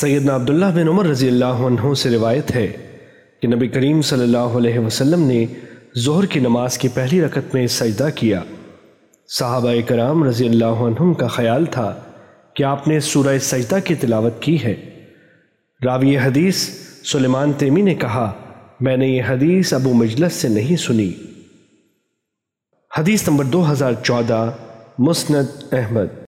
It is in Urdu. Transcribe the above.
سیدنا عبداللہ بن عمر رضی اللہ عنہ سے روایت ہے کہ نبی کریم صلی اللہ علیہ وسلم نے ظہر کی نماز کی پہلی رکعت میں سجدہ کیا۔ صحابہ کرام رضی اللہ عنہم کا خیال تھا کہ آپ نے سورہ سجدہ کی تلاوت کی ہے۔ راوی حدیث سلیمان تیمی نے کہا، میں نے یہ حدیث ابو مجلس سے نہیں سنی۔ حدیث نمبر دو ہزار چودہ، مسند احمد۔